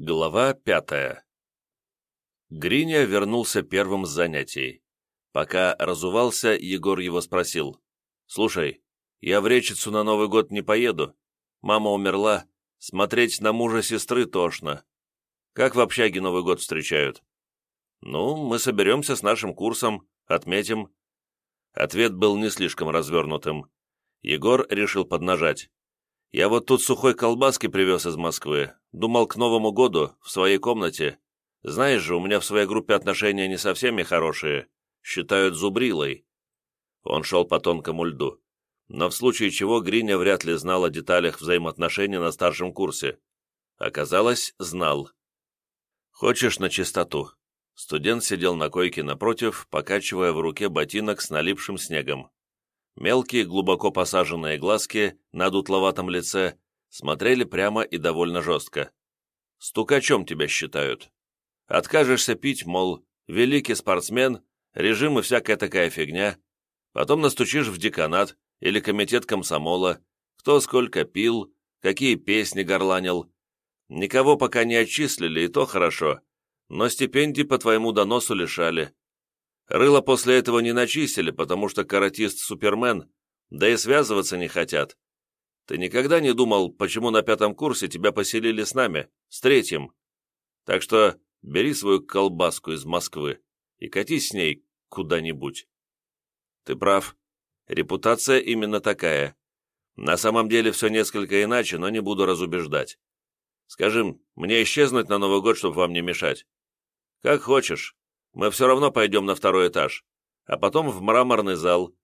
Глава пятая Гриня вернулся первым с занятий. Пока разувался, Егор его спросил. «Слушай, я в Речицу на Новый год не поеду. Мама умерла, смотреть на мужа сестры тошно. Как в общаге Новый год встречают?» «Ну, мы соберемся с нашим курсом, отметим». Ответ был не слишком развернутым. Егор решил поднажать. «Я вот тут сухой колбаски привез из Москвы. Думал, к Новому году, в своей комнате. Знаешь же, у меня в своей группе отношения не совсем нехорошие. Считают зубрилой». Он шел по тонкому льду. Но в случае чего Гриня вряд ли знал о деталях взаимоотношений на старшем курсе. Оказалось, знал. «Хочешь на чистоту?» Студент сидел на койке напротив, покачивая в руке ботинок с налипшим снегом. Мелкие, глубоко посаженные глазки на дутловатом лице смотрели прямо и довольно жестко. «Стукачом тебя считают. Откажешься пить, мол, великий спортсмен, режим и всякая такая фигня. Потом настучишь в деканат или комитет комсомола, кто сколько пил, какие песни горланил. Никого пока не отчислили, и то хорошо но стипендий по твоему доносу лишали. Рыло после этого не начистили, потому что каратист Супермен, да и связываться не хотят. Ты никогда не думал, почему на пятом курсе тебя поселили с нами, с третьим? Так что бери свою колбаску из Москвы и катись с ней куда-нибудь. Ты прав. Репутация именно такая. На самом деле все несколько иначе, но не буду разубеждать. Скажем, мне исчезнуть на Новый год, чтобы вам не мешать? «Как хочешь. Мы все равно пойдем на второй этаж, а потом в мраморный зал».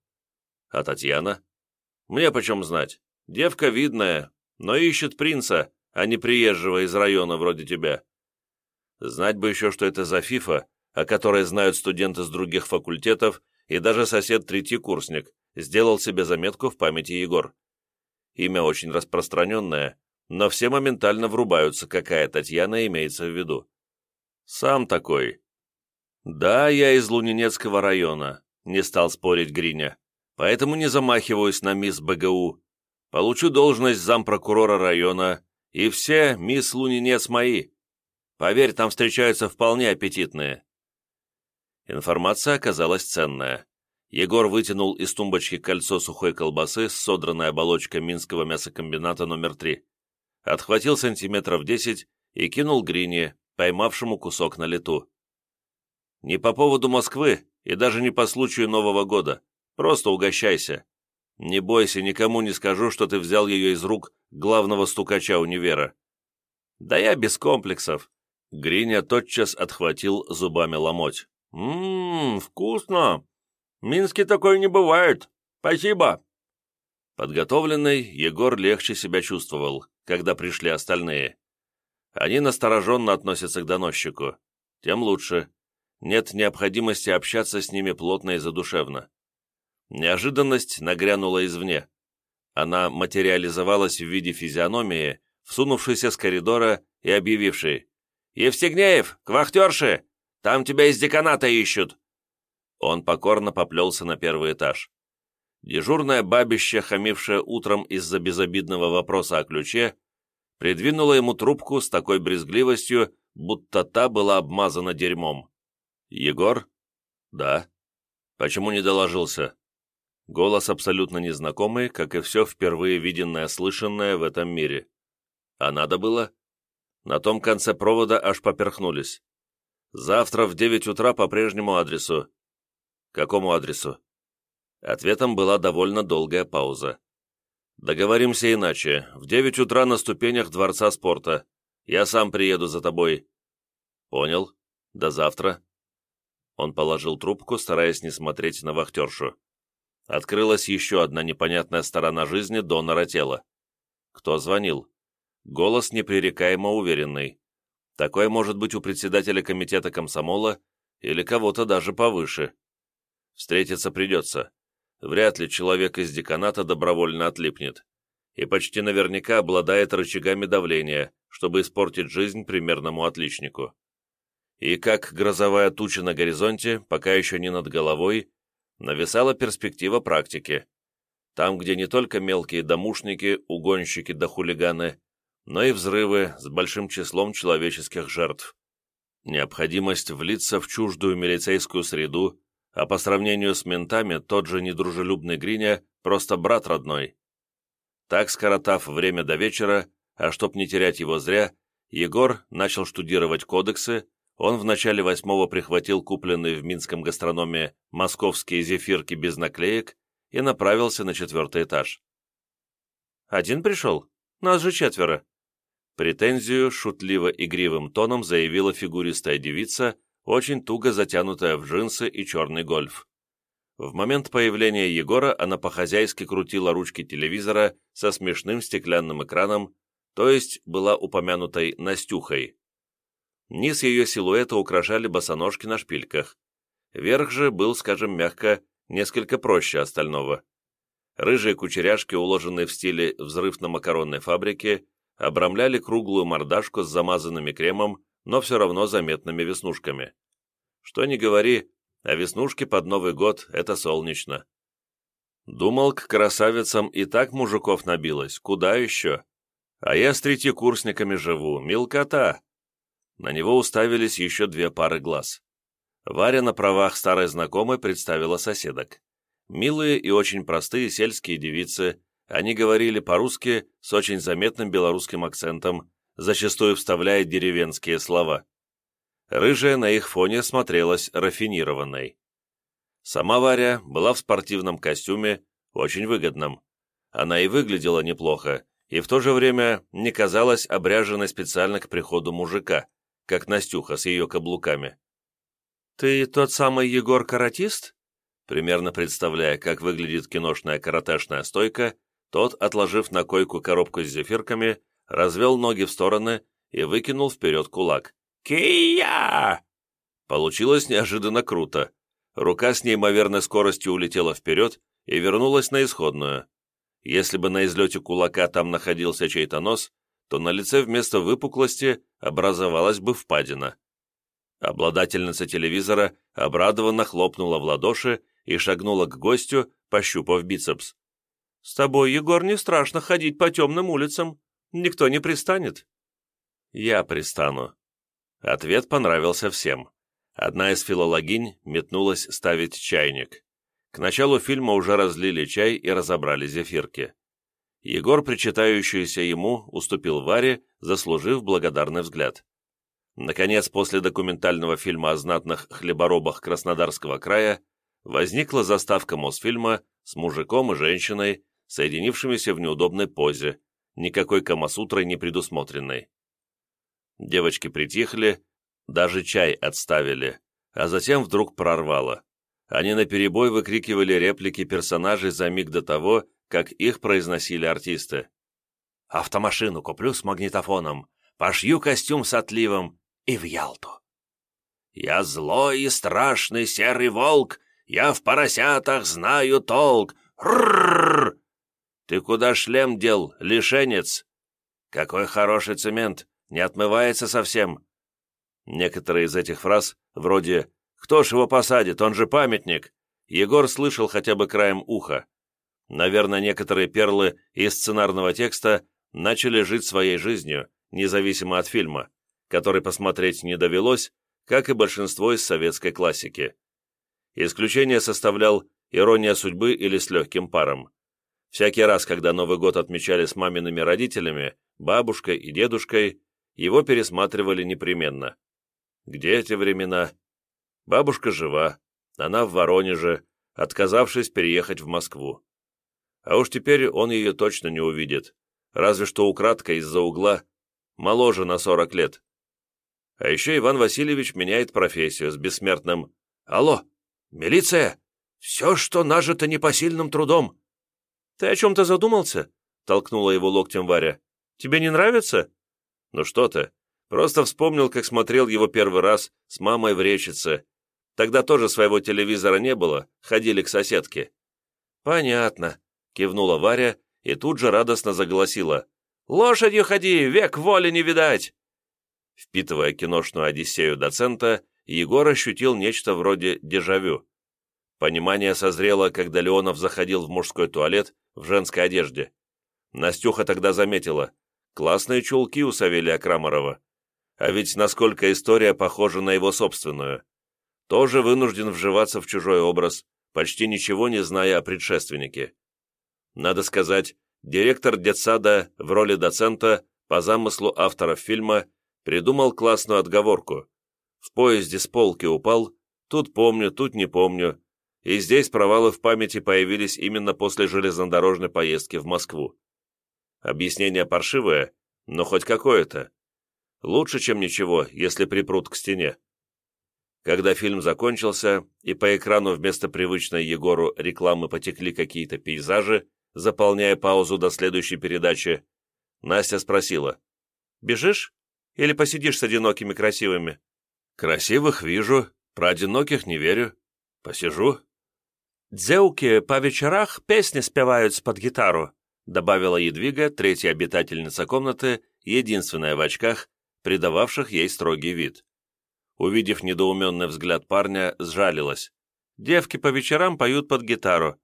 «А Татьяна?» «Мне почем знать. Девка видная, но ищет принца, а не приезжего из района вроде тебя». Знать бы еще, что это за фифа, о которой знают студенты с других факультетов, и даже сосед-третьекурсник сделал себе заметку в памяти Егор. Имя очень распространенное, но все моментально врубаются, какая Татьяна имеется в виду. «Сам такой». «Да, я из Лунинецкого района», — не стал спорить Гриня. «Поэтому не замахиваюсь на мисс БГУ. Получу должность зампрокурора района, и все мисс Лунинец мои. Поверь, там встречаются вполне аппетитные». Информация оказалась ценная. Егор вытянул из тумбочки кольцо сухой колбасы с содранной оболочкой Минского мясокомбината номер 3. Отхватил сантиметров 10 и кинул Грине, поймавшему кусок на лету. «Не по поводу Москвы и даже не по случаю Нового года. Просто угощайся. Не бойся, никому не скажу, что ты взял ее из рук главного стукача универа». «Да я без комплексов». Гриня тотчас отхватил зубами ломоть. «Ммм, вкусно! В Минске такое не бывает. Спасибо!» Подготовленный, Егор легче себя чувствовал, когда пришли остальные. Они настороженно относятся к доносчику. Тем лучше. Нет необходимости общаться с ними плотно и задушевно. Неожиданность нагрянула извне. Она материализовалась в виде физиономии, всунувшейся с коридора и объявившей «Евстигнеев, к вахтерше! Там тебя из деканата ищут!» Он покорно поплелся на первый этаж. Дежурное бабище, хамившее утром из-за безобидного вопроса о ключе, придвинула ему трубку с такой брезгливостью, будто та была обмазана дерьмом. «Егор?» «Да». «Почему не доложился?» Голос абсолютно незнакомый, как и все впервые виденное, слышанное в этом мире. А надо было? На том конце провода аж поперхнулись. Завтра в девять утра по прежнему адресу. Какому адресу? Ответом была довольно долгая пауза. «Договоримся иначе. В девять утра на ступенях Дворца спорта. Я сам приеду за тобой». «Понял. До завтра». Он положил трубку, стараясь не смотреть на вахтершу. Открылась еще одна непонятная сторона жизни донора тела. Кто звонил? Голос непререкаемо уверенный. Такой может быть у председателя комитета комсомола или кого-то даже повыше. Встретиться придется вряд ли человек из деканата добровольно отлипнет. И почти наверняка обладает рычагами давления, чтобы испортить жизнь примерному отличнику. И как грозовая туча на горизонте, пока еще не над головой, нависала перспектива практики. Там, где не только мелкие домушники, угонщики да хулиганы, но и взрывы с большим числом человеческих жертв. Необходимость влиться в чуждую милицейскую среду, а по сравнению с ментами тот же недружелюбный Гриня просто брат родной. Так, скоротав время до вечера, а чтоб не терять его зря, Егор начал штудировать кодексы, он в начале восьмого прихватил купленные в минском гастрономе московские зефирки без наклеек и направился на четвертый этаж. «Один пришел? Нас же четверо!» Претензию шутливо-игривым тоном заявила фигуристая девица, очень туго затянутая в джинсы и черный гольф. В момент появления Егора она по-хозяйски крутила ручки телевизора со смешным стеклянным экраном, то есть была упомянутой Настюхой. Низ ее силуэта украшали босоножки на шпильках. Верх же был, скажем мягко, несколько проще остального. Рыжие кучеряшки, уложенные в стиле «взрыв на макаронной фабрике», обрамляли круглую мордашку с замазанными кремом, но все равно заметными веснушками. Что ни говори, а веснушки под Новый год — это солнечно. Думал, к красавицам и так мужиков набилось, куда еще? А я с третьекурсниками живу, мелкота. На него уставились еще две пары глаз. Варя на правах старой знакомой представила соседок. Милые и очень простые сельские девицы, они говорили по-русски с очень заметным белорусским акцентом, зачастую вставляя деревенские слова. Рыжая на их фоне смотрелась рафинированной. Сама Варя была в спортивном костюме, очень выгодном. Она и выглядела неплохо, и в то же время не казалась обряженной специально к приходу мужика, как Настюха с ее каблуками. «Ты тот самый Егор-каратист?» Примерно представляя, как выглядит киношная каратешная стойка, тот, отложив на койку коробку с зефирками, развел ноги в стороны и выкинул вперед кулак. «Кия!» Получилось неожиданно круто. Рука с неимоверной скоростью улетела вперед и вернулась на исходную. Если бы на излете кулака там находился чей-то нос, то на лице вместо выпуклости образовалась бы впадина. Обладательница телевизора обрадованно хлопнула в ладоши и шагнула к гостю, пощупав бицепс. «С тобой, Егор, не страшно ходить по темным улицам. Никто не пристанет». «Я пристану». Ответ понравился всем. Одна из филологинь метнулась ставить чайник. К началу фильма уже разлили чай и разобрали зефирки. Егор, причитающийся ему, уступил Варе, заслужив благодарный взгляд. Наконец, после документального фильма о знатных хлеборобах Краснодарского края, возникла заставка Мосфильма с мужиком и женщиной, соединившимися в неудобной позе, никакой камасутрой не предусмотренной. Девочки притихли, даже чай отставили, а затем вдруг прорвало. Они наперебой выкрикивали реплики персонажей за миг до того, как их произносили артисты. «Автомашину куплю с магнитофоном, пошью костюм с отливом и в Ялту». «Я злой и страшный серый волк, я в поросятах знаю толк. Рррррр! Ты куда шлем дел, лишенец? Какой хороший цемент, не отмывается совсем». Некоторые из этих фраз, вроде кто ж его посадит, он же памятник. Егор слышал хотя бы краем уха. Наверное, некоторые перлы из сценарного текста начали жить своей жизнью, независимо от фильма, который посмотреть не довелось, как и большинство из советской классики. Исключение составлял «Ирония судьбы» или «С легким паром». Всякий раз, когда Новый год отмечали с мамиными родителями, бабушкой и дедушкой, его пересматривали непременно. Где эти времена? Бабушка жива, она в Воронеже, отказавшись переехать в Москву. А уж теперь он ее точно не увидит, разве что украдкой из-за угла, моложе на сорок лет. А еще Иван Васильевич меняет профессию с бессмертным «Алло, милиция! Все, что нажито непосильным трудом!» «Ты о чем-то задумался?» — толкнула его локтем Варя. «Тебе не нравится?» «Ну что ты, просто вспомнил, как смотрел его первый раз с мамой в речице, Тогда тоже своего телевизора не было, ходили к соседке». «Понятно», — кивнула Варя и тут же радостно заголосила. «Лошадью ходи, век воли не видать!» Впитывая киношную одиссею доцента, Егор ощутил нечто вроде дежавю. Понимание созрело, когда Леонов заходил в мужской туалет в женской одежде. Настюха тогда заметила, Классные чулки у Савелия Крамарова. А ведь насколько история похожа на его собственную. Тоже вынужден вживаться в чужой образ, почти ничего не зная о предшественнике. Надо сказать, директор детсада в роли доцента по замыслу авторов фильма придумал классную отговорку. В поезде с полки упал, тут помню, тут не помню, и здесь провалы в памяти появились именно после железнодорожной поездки в Москву. Объяснение паршивое, но хоть какое-то. Лучше, чем ничего, если припрут к стене. Когда фильм закончился, и по экрану вместо привычной Егору рекламы потекли какие-то пейзажи, заполняя паузу до следующей передачи, Настя спросила, «Бежишь? Или посидишь с одинокими красивыми?» «Красивых вижу, про одиноких не верю. Посижу». «Дзеуки по вечерах песни спевают под гитару», добавила Едвига, третья обитательница комнаты, единственная в очках, придававших ей строгий вид. Увидев недоуменный взгляд парня, сжалилась. «Девки по вечерам поют под гитару.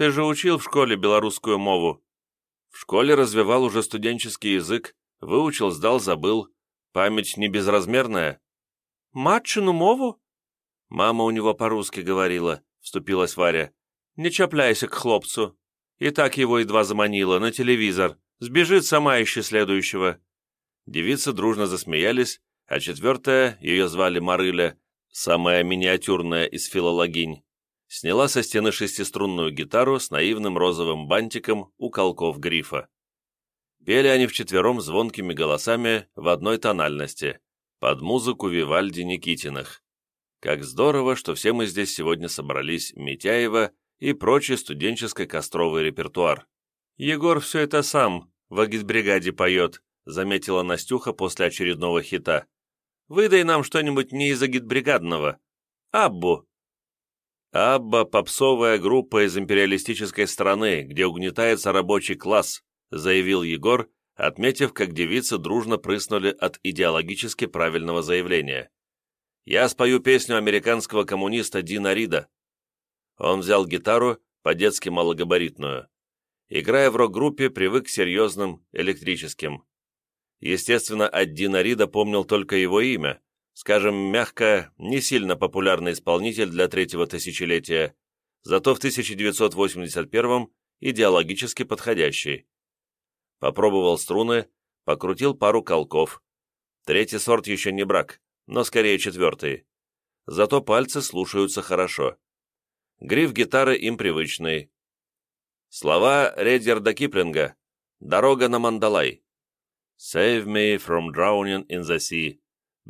Ты же учил в школе белорусскую мову». В школе развивал уже студенческий язык, выучил, сдал, забыл. Память не безразмерная. «Матчину мову?» Мама у него по-русски говорила, вступилась Варя. «Не чапляйся к хлопцу. И так его едва заманила, на телевизор. Сбежит, сама ищи следующего». Девицы дружно засмеялись, а четвертая, ее звали Марыля, самая миниатюрная из филологинь, сняла со стены шестиструнную гитару с наивным розовым бантиком у колков грифа. Пели они вчетвером звонкими голосами в одной тональности, под музыку Вивальди Никитиных. Как здорово, что все мы здесь сегодня собрались Митяева и прочий студенческо-костровый репертуар. Егор все это сам в агитбригаде поет, заметила Настюха после очередного хита. «Выдай нам что-нибудь не из агитбригадного. Аббу, Абба – попсовая группа из империалистической страны, где угнетается рабочий класс, заявил Егор, отметив, как девицы дружно прыснули от идеологически правильного заявления. «Я спою песню американского коммуниста Дина Рида». Он взял гитару, по-детски малогабаритную. Играя в рок-группе, привык к серьезным, электрическим. Естественно, от Дина Рида помнил только его имя, скажем мягко, не сильно популярный исполнитель для третьего тысячелетия, зато в 1981-м идеологически подходящий. Попробовал струны, покрутил пару колков. Третий сорт еще не брак, но скорее четвертый. Зато пальцы слушаются хорошо. Гриф гитары им привычный. Слова Редерда Киплинга «Дорога на Мандалай». «Save me from drowning in the sea».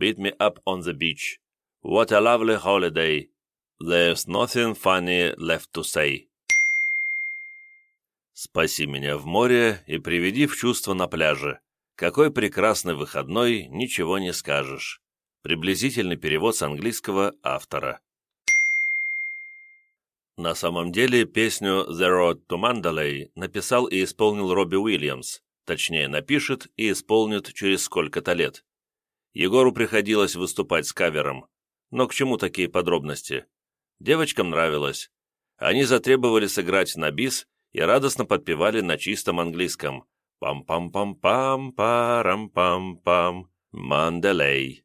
Beat me up on the beach. What a lovely holiday. There's nothing funny left to say. Спаси меня в море и приведи в чувство на пляже. Какой прекрасный выходной, ничего не скажешь. Приблизительный перевод с английского автора. На самом деле песню «The Road to Mandalay» написал и исполнил Робби Уильямс, точнее напишет и исполнит через сколько-то лет. Егору приходилось выступать с кавером. Но к чему такие подробности? Девочкам нравилось. Они затребовали сыграть на бис и радостно подпевали на чистом английском «Пам-пам-пам-пам-парам-пам-пам, Манделей».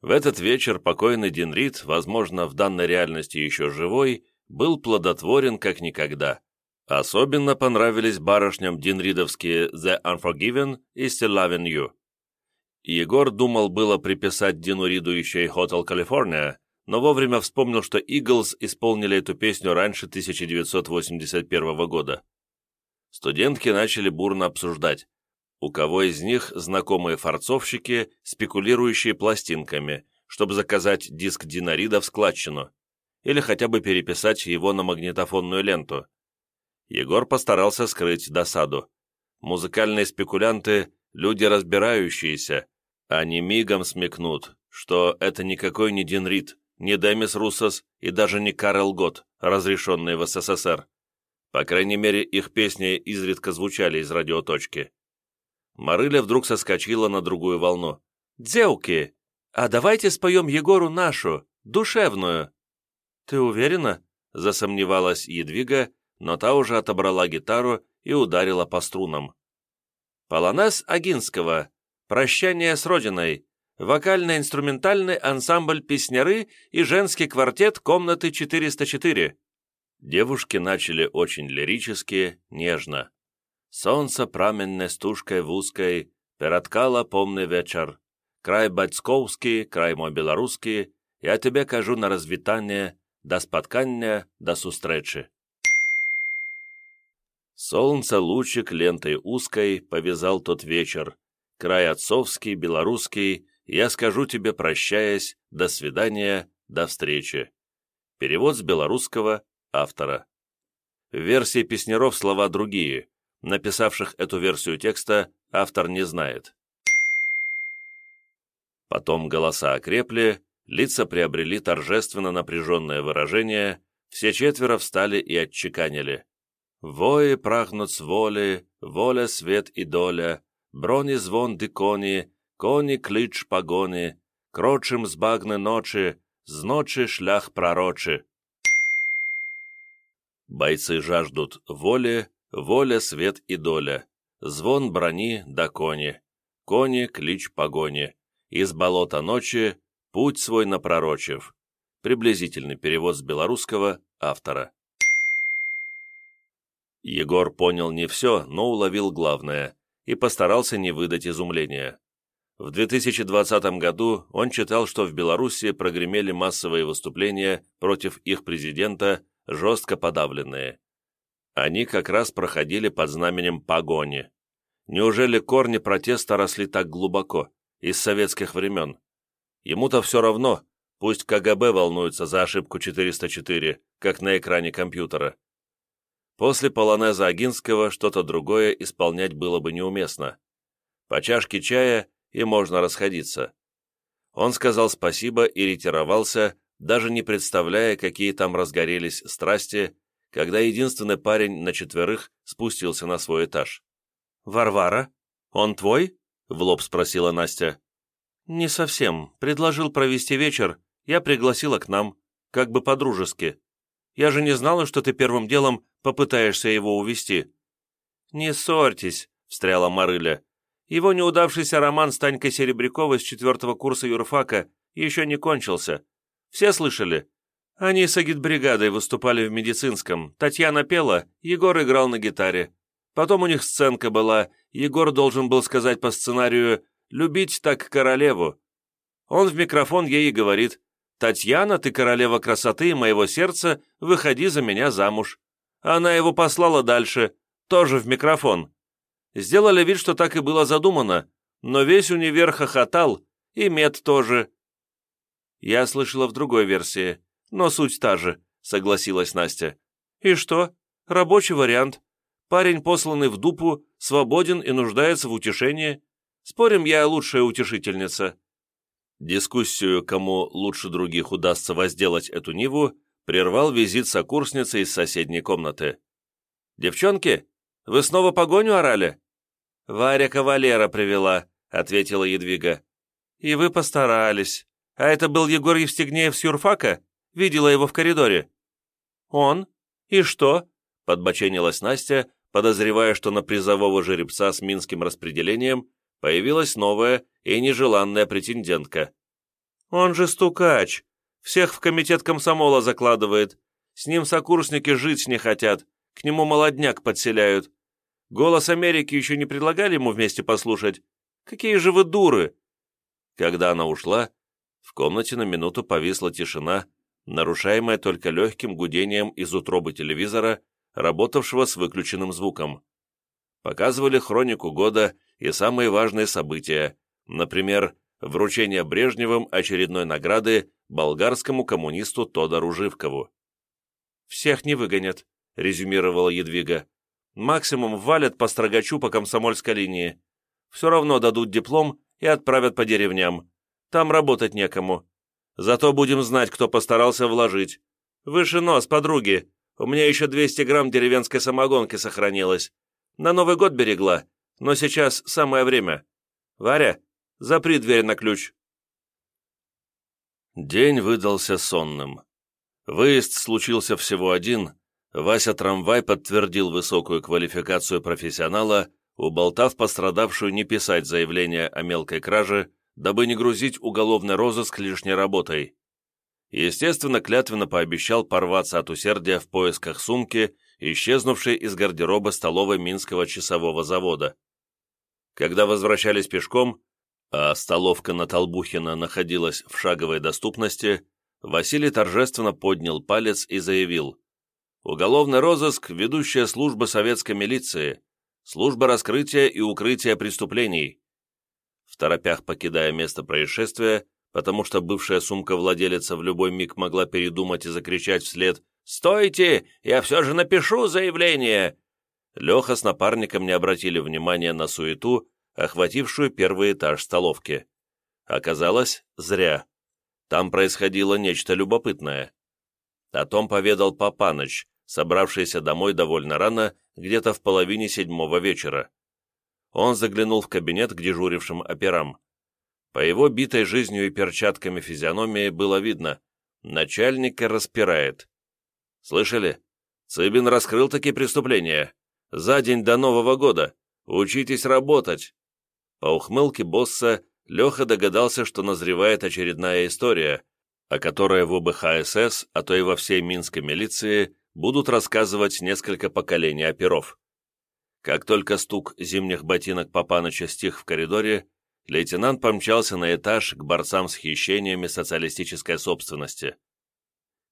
В этот вечер покойный Дин Рид, возможно, в данной реальности еще живой, был плодотворен как никогда. Особенно понравились барышням динридовские «The Unforgiven» и «Still Loving You». Егор думал было приписать Дину Риду еще и «Hotel California», но вовремя вспомнил, что «Иглз» исполнили эту песню раньше 1981 года. Студентки начали бурно обсуждать, у кого из них знакомые форцовщики, спекулирующие пластинками, чтобы заказать диск Дина Рида в складчину, или хотя бы переписать его на магнитофонную ленту. Егор постарался скрыть досаду. Музыкальные спекулянты – люди разбирающиеся, они мигом смекнут, что это никакой не Дин Рид, не Демис Руссос и даже не Карл Гот, разрешенные в СССР. По крайней мере, их песни изредка звучали из радиоточки. Марыля вдруг соскочила на другую волну. «Девки, а давайте споем Егору нашу, душевную». «Ты уверена?» — засомневалась Едвига, но та уже отобрала гитару и ударила по струнам. Полонез Агинского, «Прощание с Родиной», вокально-инструментальный ансамбль «Песняры» и женский квартет комнаты 404. Девушки начали очень лирически, нежно. «Солнце праменной стужкой в узкой, переткало помный вечер. Край батьковский, край мой белорусский, я тебе кажу на развитание, до споткання, до сустречи». Солнце лучик лентой узкой повязал тот вечер. Край отцовский, белорусский, я скажу тебе, прощаясь, до свидания, до встречи. Перевод с белорусского автора. В версии песнеров слова другие. Написавших эту версию текста автор не знает. Потом голоса окрепли, лица приобрели торжественно напряженное выражение, все четверо встали и отчеканили. Вои прагнут с воли, воля, свет и доля, брони звон ди кони, клич погони, крочим з багни ночи, з ночи шлях пророчи. Бойцы жаждут воли, воля, свет и доля, звон брони да кони, кони клич погони, из болота ночи путь свой напророчив. Приблизительный перевод с белорусского автора. Егор понял не все, но уловил главное и постарался не выдать изумления. В 2020 году он читал, что в Беларуси прогремели массовые выступления против их президента, жестко подавленные. Они как раз проходили под знаменем погони. Неужели корни протеста росли так глубоко, из советских времен? Ему-то все равно, пусть КГБ волнуется за ошибку 404, как на экране компьютера. После полонеза Агинского что-то другое исполнять было бы неуместно. По чашке чая и можно расходиться. Он сказал спасибо и ретировался, даже не представляя, какие там разгорелись страсти, когда единственный парень на четверых спустился на свой этаж. «Варвара? Он твой?» — в лоб спросила Настя. «Не совсем. Предложил провести вечер. Я пригласила к нам. Как бы по-дружески. Я же не знала, что ты первым делом попытаешься его увести. «Не ссорьтесь», — встряла Марыля. «Его неудавшийся роман с Танькой Серебряковой с четвертого курса юрфака еще не кончился. Все слышали? Они с агитбригадой выступали в медицинском. Татьяна пела, Егор играл на гитаре. Потом у них сценка была, Егор должен был сказать по сценарию «любить так королеву». Он в микрофон ей и говорит «Татьяна, ты королева красоты моего сердца, выходи за меня замуж». Она его послала дальше, тоже в микрофон. Сделали вид, что так и было задумано, но весь универ хохотал, и мед тоже. Я слышала в другой версии, но суть та же, согласилась Настя. И что? Рабочий вариант. Парень, посланный в дупу, свободен и нуждается в утешении. Спорим, я лучшая утешительница. Дискуссию, кому лучше других удастся возделать эту ниву, прервал визит сокурсницы из соседней комнаты. «Девчонки, вы снова погоню орали?» «Варя кавалера привела», — ответила Едвига. «И вы постарались. А это был Егор Евстигнеев с юрфака? Видела его в коридоре». «Он? И что?» — подбоченилась Настя, подозревая, что на призового жеребца с минским распределением появилась новая и нежеланная претендентка. «Он же стукач, всех в комитет комсомола закладывает. С ним сокурсники жить не хотят, к нему молодняк подселяют. Голос Америки еще не предлагали ему вместе послушать? Какие же вы дуры!» Когда она ушла, в комнате на минуту повисла тишина, нарушаемая только легким гудением из утробы телевизора, работавшего с выключенным звуком. Показывали хронику года и самые важные события, например, вручение Брежневым очередной награды болгарскому коммунисту Тодору Живкову. «Всех не выгонят», — резюмировала Едвига. «Максимум валят по строгачу по комсомольской линии. Все равно дадут диплом и отправят по деревням. Там работать некому. Зато будем знать, кто постарался вложить. Выше нос, подруги. У меня еще 200 грамм деревенской самогонки сохранилось. На Новый год берегла, но сейчас самое время. Варя, запри дверь на ключ». День выдался сонным. Выезд случился всего один. Вася Трамвай подтвердил высокую квалификацию профессионала, уболтав пострадавшую не писать заявление о мелкой краже, дабы не грузить уголовный розыск лишней работой. Естественно, клятвенно пообещал порваться от усердия в поисках сумки, исчезнувшей из гардероба столовой Минского часового завода. Когда возвращались пешком, а столовка на Толбухина находилась в шаговой доступности, Василий торжественно поднял палец и заявил «Уголовный розыск – ведущая служба советской милиции, служба раскрытия и укрытия преступлений». В торопях покидая место происшествия, потому что бывшая сумка владелица в любой миг могла передумать и закричать вслед «Стойте! Я все же напишу заявление!» Леха с напарником не обратили внимания на суету, охватившую первый этаж столовки. Оказалось, зря. Там происходило нечто любопытное. О том поведал Папаныч, собравшийся домой довольно рано, где-то в половине седьмого вечера. Он заглянул в кабинет к дежурившим операм. По его битой жизнью и перчатками физиономии было видно, начальника распирает. «Слышали? Цыбин раскрыл такие преступления. За день до Нового года. Учитесь работать!» По ухмылке босса Леха догадался, что назревает очередная история, о которой в УБХСС, а то и во всей минской милиции, будут рассказывать несколько поколений оперов. Как только стук зимних ботинок Папаныча стих в коридоре, лейтенант помчался на этаж к борцам с хищениями социалистической собственности.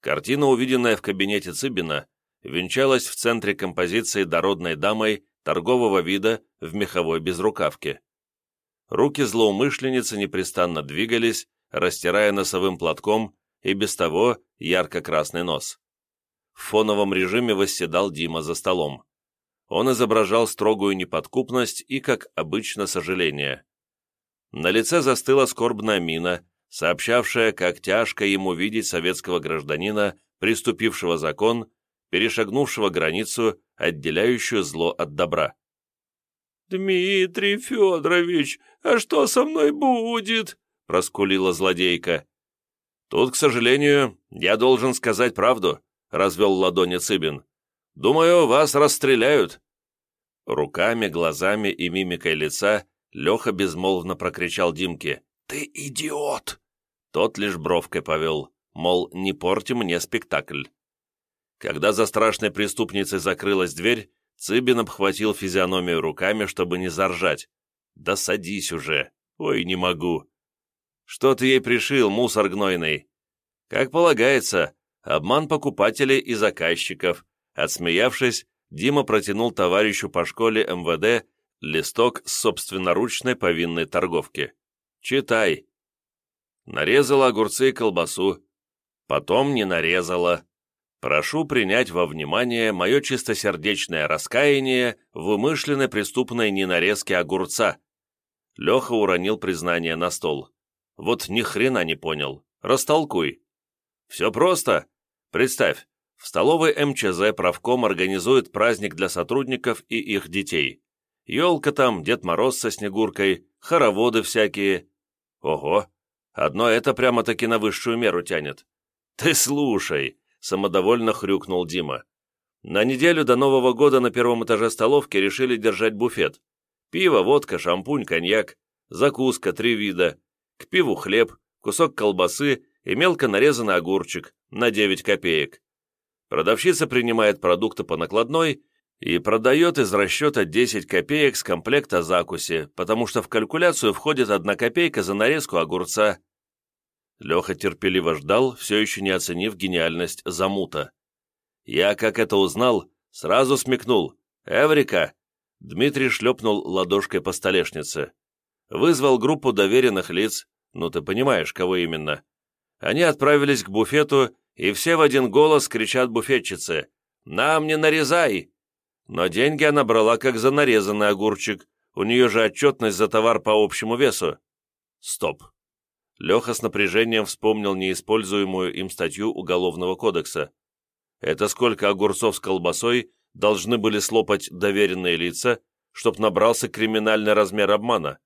Картина, увиденная в кабинете Цыбина, венчалась в центре композиции дородной дамой торгового вида в меховой безрукавке. Руки злоумышленницы непрестанно двигались, растирая носовым платком и без того ярко-красный нос. В фоновом режиме восседал Дима за столом. Он изображал строгую неподкупность и, как обычно, сожаление. На лице застыла скорбная мина, сообщавшая, как тяжко ему видеть советского гражданина, приступившего закон, перешагнувшего границу, отделяющую зло от добра. «Дмитрий Федорович, а что со мной будет?» — проскулила злодейка. «Тут, к сожалению, я должен сказать правду», — развел ладони Цыбин. «Думаю, вас расстреляют». Руками, глазами и мимикой лица Леха безмолвно прокричал Димке. «Ты идиот!» Тот лишь бровкой повел, мол, не порти мне спектакль. Когда за страшной преступницей закрылась дверь, Цыбин обхватил физиономию руками, чтобы не заржать. «Да садись уже! Ой, не могу!» «Что ты ей пришил, мусор гнойный?» «Как полагается, обман покупателей и заказчиков». Отсмеявшись, Дима протянул товарищу по школе МВД листок с собственноручной повинной торговки. «Читай». Нарезала огурцы и колбасу. Потом не нарезала. Прошу принять во внимание мое чистосердечное раскаяние в умышленной преступной ненарезке огурца. Леха уронил признание на стол. Вот ни хрена не понял. Растолкуй. Все просто. Представь, в столовой МЧЗ правком организует праздник для сотрудников и их детей. Елка там, Дед Мороз со Снегуркой, хороводы всякие. Ого, одно это прямо-таки на высшую меру тянет. Ты слушай, самодовольно хрюкнул Дима. На неделю до Нового года на первом этаже столовки решили держать буфет. Пиво, водка, шампунь, коньяк, закуска, три вида. К пиву хлеб, кусок колбасы и мелко нарезанный огурчик на 9 копеек. Продавщица принимает продукты по накладной и продает из расчета 10 копеек с комплекта закуси, потому что в калькуляцию входит одна копейка за нарезку огурца Леха терпеливо ждал, все еще не оценив гениальность замута. Я, как это узнал, сразу смекнул. «Эврика!» Дмитрий шлепнул ладошкой по столешнице. Вызвал группу доверенных лиц, ну ты понимаешь, кого именно. Они отправились к буфету, и все в один голос кричат буфетчице «Нам не нарезай!» Но деньги она брала как за нарезанный огурчик, у нее же отчетность за товар по общему весу. Стоп. Леха с напряжением вспомнил неиспользуемую им статью Уголовного кодекса. Это сколько огурцов с колбасой должны были слопать доверенные лица, чтоб набрался криминальный размер обмана?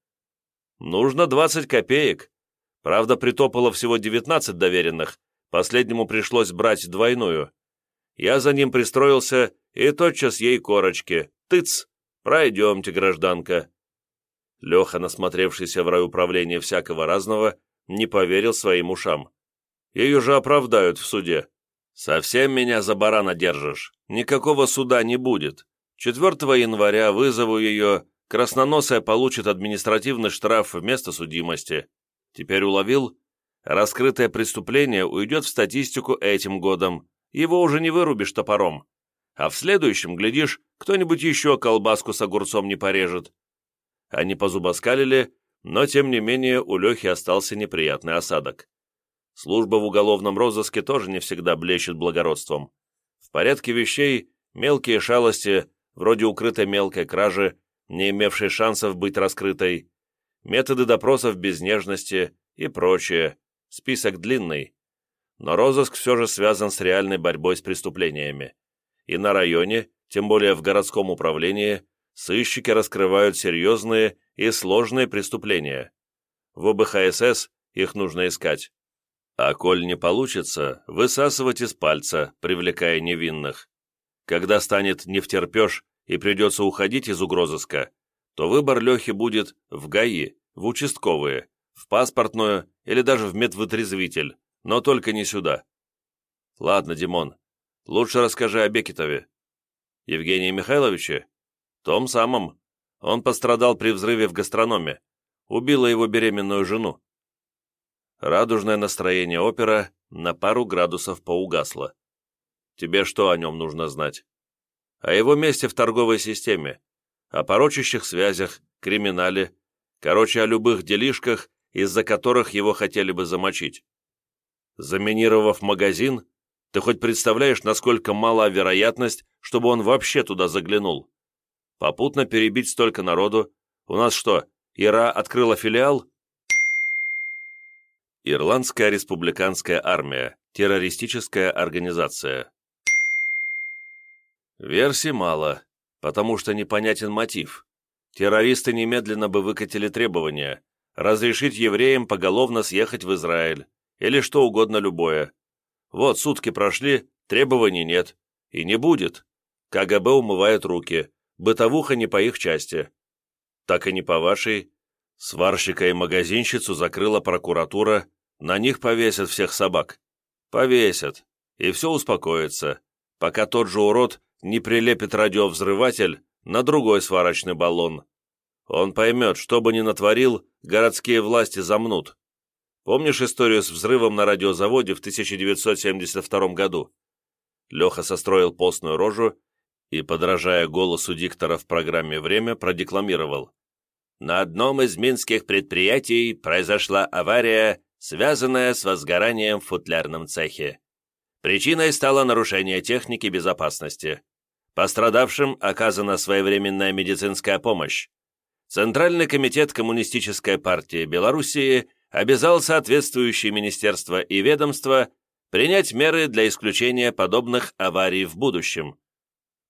Нужно 20 копеек. Правда, притопало всего 19 доверенных, последнему пришлось брать двойную. Я за ним пристроился и тотчас ей корочки. Тыц! Пройдемте, гражданка». Леха, насмотревшийся в райуправлении всякого разного, не поверил своим ушам. Ее же оправдают в суде. Совсем меня за барана держишь. Никакого суда не будет. 4 января вызову ее, красноносая получит административный штраф вместо судимости. Теперь уловил? Раскрытое преступление уйдет в статистику этим годом. Его уже не вырубишь топором. А в следующем, глядишь, кто-нибудь еще колбаску с огурцом не порежет. Они позубоскалили, но, тем не менее, у Лехи остался неприятный осадок. Служба в уголовном розыске тоже не всегда блещет благородством. В порядке вещей мелкие шалости, вроде укрытой мелкой кражи, не имевшей шансов быть раскрытой, методы допросов без нежности и прочее, список длинный. Но розыск все же связан с реальной борьбой с преступлениями. И на районе, тем более в городском управлении, сыщики раскрывают серьезные и сложные преступления. В ОБХСС их нужно искать. А коль не получится, высасывать из пальца, привлекая невинных. Когда станет не втерпешь и придется уходить из угрозыска, то выбор Лехи будет в ГАИ, в участковые, в паспортную или даже в медвытрезвитель, но только не сюда. Ладно, Димон, лучше расскажи о Бекетове. Евгении Михайловиче? Том самом. Он пострадал при взрыве в гастрономе. Убила его беременную жену. Радужное настроение опера на пару градусов поугасло. Тебе что о нем нужно знать? О его месте в торговой системе, о порочащих связях, криминале, короче, о любых делишках, из-за которых его хотели бы замочить. Заминировав магазин, ты хоть представляешь, насколько мала вероятность, чтобы он вообще туда заглянул? Попутно перебить столько народу. У нас что, Ира открыла филиал? Ирландская республиканская армия. Террористическая организация. Версий мало, потому что непонятен мотив. Террористы немедленно бы выкатили требования разрешить евреям поголовно съехать в Израиль, или что угодно любое. Вот сутки прошли, требований нет. И не будет. КГБ умывает руки, бытовуха не по их части. Так и не по вашей. Сварщика и магазинщицу закрыла прокуратура, на них повесят всех собак. Повесят, и все успокоится, пока тот же урод не прилепит радиовзрыватель на другой сварочный баллон. Он поймет, что бы ни натворил, городские власти замнут. Помнишь историю с взрывом на радиозаводе в 1972 году? Леха состроил постную рожу и, подражая голосу диктора в программе «Время», продекламировал. На одном из минских предприятий произошла авария, связанная с возгоранием в футлярном цехе. Причиной стало нарушение техники безопасности. Пострадавшим оказана своевременная медицинская помощь. Центральный комитет Коммунистической партии Белоруссии обязал соответствующие министерства и ведомства принять меры для исключения подобных аварий в будущем.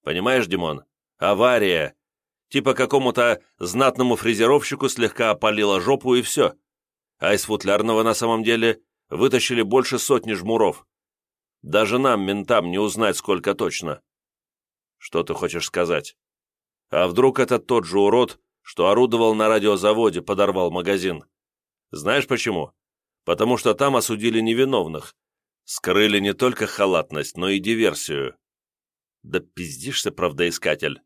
Понимаешь, Димон, авария. Типа какому-то знатному фрезеровщику слегка опалило жопу и все. А из футлярного на самом деле вытащили больше сотни жмуров. Даже нам, ментам, не узнать, сколько точно. Что ты хочешь сказать? А вдруг это тот же урод, что орудовал на радиозаводе, подорвал магазин? Знаешь почему? Потому что там осудили невиновных. Скрыли не только халатность, но и диверсию. Да пиздишься, правдоискатель.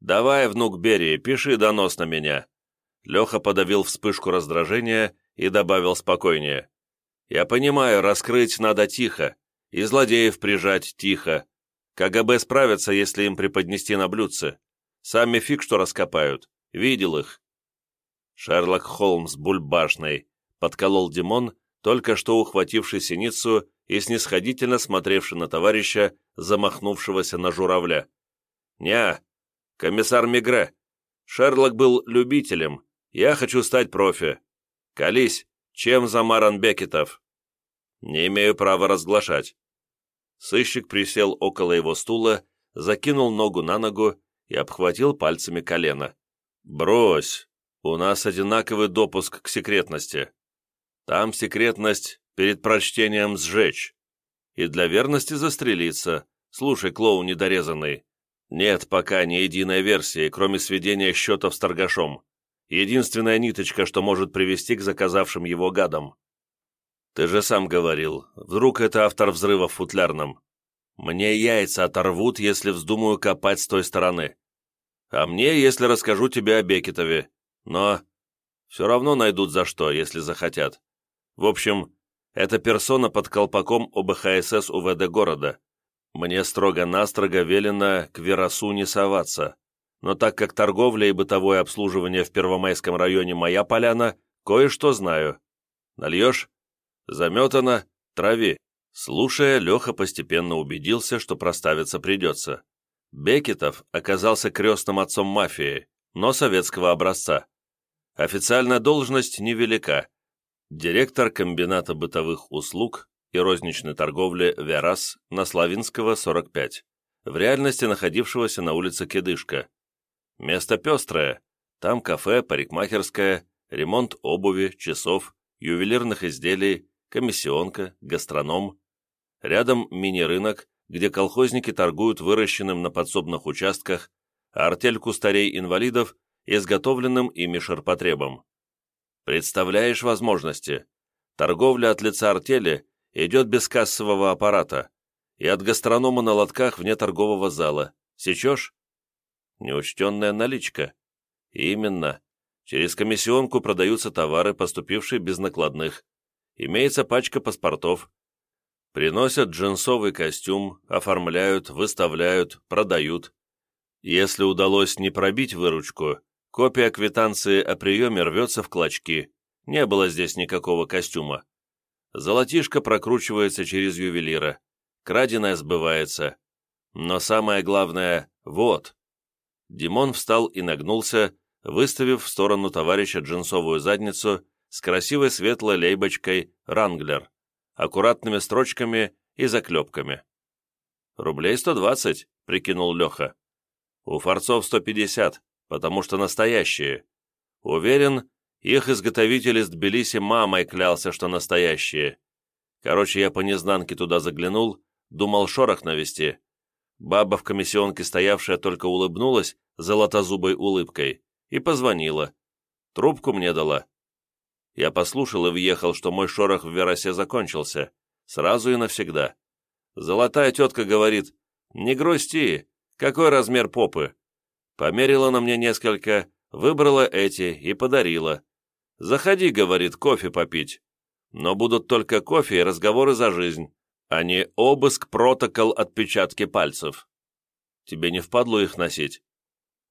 Давай, внук Берии, пиши донос на меня. Леха подавил вспышку раздражения и добавил спокойнее. «Я понимаю, раскрыть надо тихо, и злодеев прижать тихо. КГБ справится, если им преподнести на блюдце. Сами фиг что раскопают. Видел их». Шерлок Холмс бульбашный, подколол Димон, только что ухвативший синицу и снисходительно смотревший на товарища, замахнувшегося на журавля. «Ня, комиссар Мигре. Шерлок был любителем. Я хочу стать профи. «Колись, чем замаран Бекетов?» «Не имею права разглашать». Сыщик присел около его стула, закинул ногу на ногу и обхватил пальцами колено. «Брось, у нас одинаковый допуск к секретности. Там секретность перед прочтением сжечь. И для верности застрелиться. Слушай, клоун недорезанный, Нет пока ни единой версии, кроме сведения счетов с торгашом. Единственная ниточка, что может привести к заказавшим его гадам. Ты же сам говорил, вдруг это автор взрыва в футлярном. Мне яйца оторвут, если вздумаю копать с той стороны. А мне, если расскажу тебе о Бекетове. Но все равно найдут за что, если захотят. В общем, это персона под колпаком ОБХСС УВД города. Мне строго-настрого велено к Веросу не соваться. Но так как торговля и бытовое обслуживание в Первомайском районе моя поляна, кое-что знаю. Нальешь? Заметано, трави. Слушая, Леха постепенно убедился, что проставиться придется. Бекетов оказался крестным отцом мафии, но советского образца. Официальная должность невелика. Директор комбината бытовых услуг и розничной торговли «Верас» на Славинского, 45, в реальности находившегося на улице Кедышка. Место пестрое, там кафе, парикмахерская, ремонт обуви, часов, ювелирных изделий, комиссионка, гастроном. Рядом мини-рынок, где колхозники торгуют выращенным на подсобных участках, а артель кустарей-инвалидов – изготовленным ими ширпотребом. Представляешь возможности? Торговля от лица артели идет без кассового аппарата и от гастронома на лотках вне торгового зала. Сечешь? Неучтенная наличка. Именно. Через комиссионку продаются товары, поступившие без накладных, имеется пачка паспортов. Приносят джинсовый костюм, оформляют, выставляют, продают. Если удалось не пробить выручку, копия квитанции о приеме рвется в клочки. Не было здесь никакого костюма. Золотишко прокручивается через ювелира. Краденое сбывается. Но самое главное — вот. Димон встал и нагнулся, выставив в сторону товарища джинсовую задницу с красивой светлой лейбочкой «Ранглер», аккуратными строчками и заклепками. «Рублей сто двадцать», — прикинул Леха. «У форцов сто пятьдесят, потому что настоящие. Уверен, их изготовитель из Тбилиси мамой клялся, что настоящие. Короче, я по незнанке туда заглянул, думал шорох навести. Баба в комиссионке стоявшая только улыбнулась золотозубой улыбкой и позвонила. Трубку мне дала. Я послушал и въехал, что мой шорох в Веросе закончился. Сразу и навсегда. Золотая тетка говорит, «Не грусти, какой размер попы?» Померила на мне несколько, выбрала эти и подарила. «Заходи», — говорит, — «кофе попить». Но будут только кофе и разговоры за жизнь, а не обыск, протокол, отпечатки пальцев. Тебе не впадло их носить?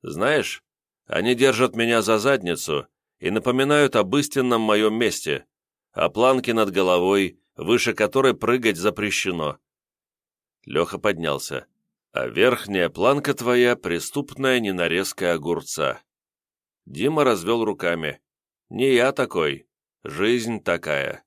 Знаешь, они держат меня за задницу и напоминают об истинном моем месте, о планке над головой, выше которой прыгать запрещено. Леха поднялся. А верхняя планка твоя — преступная ненарезка огурца. Дима развел руками. Не я такой, жизнь такая.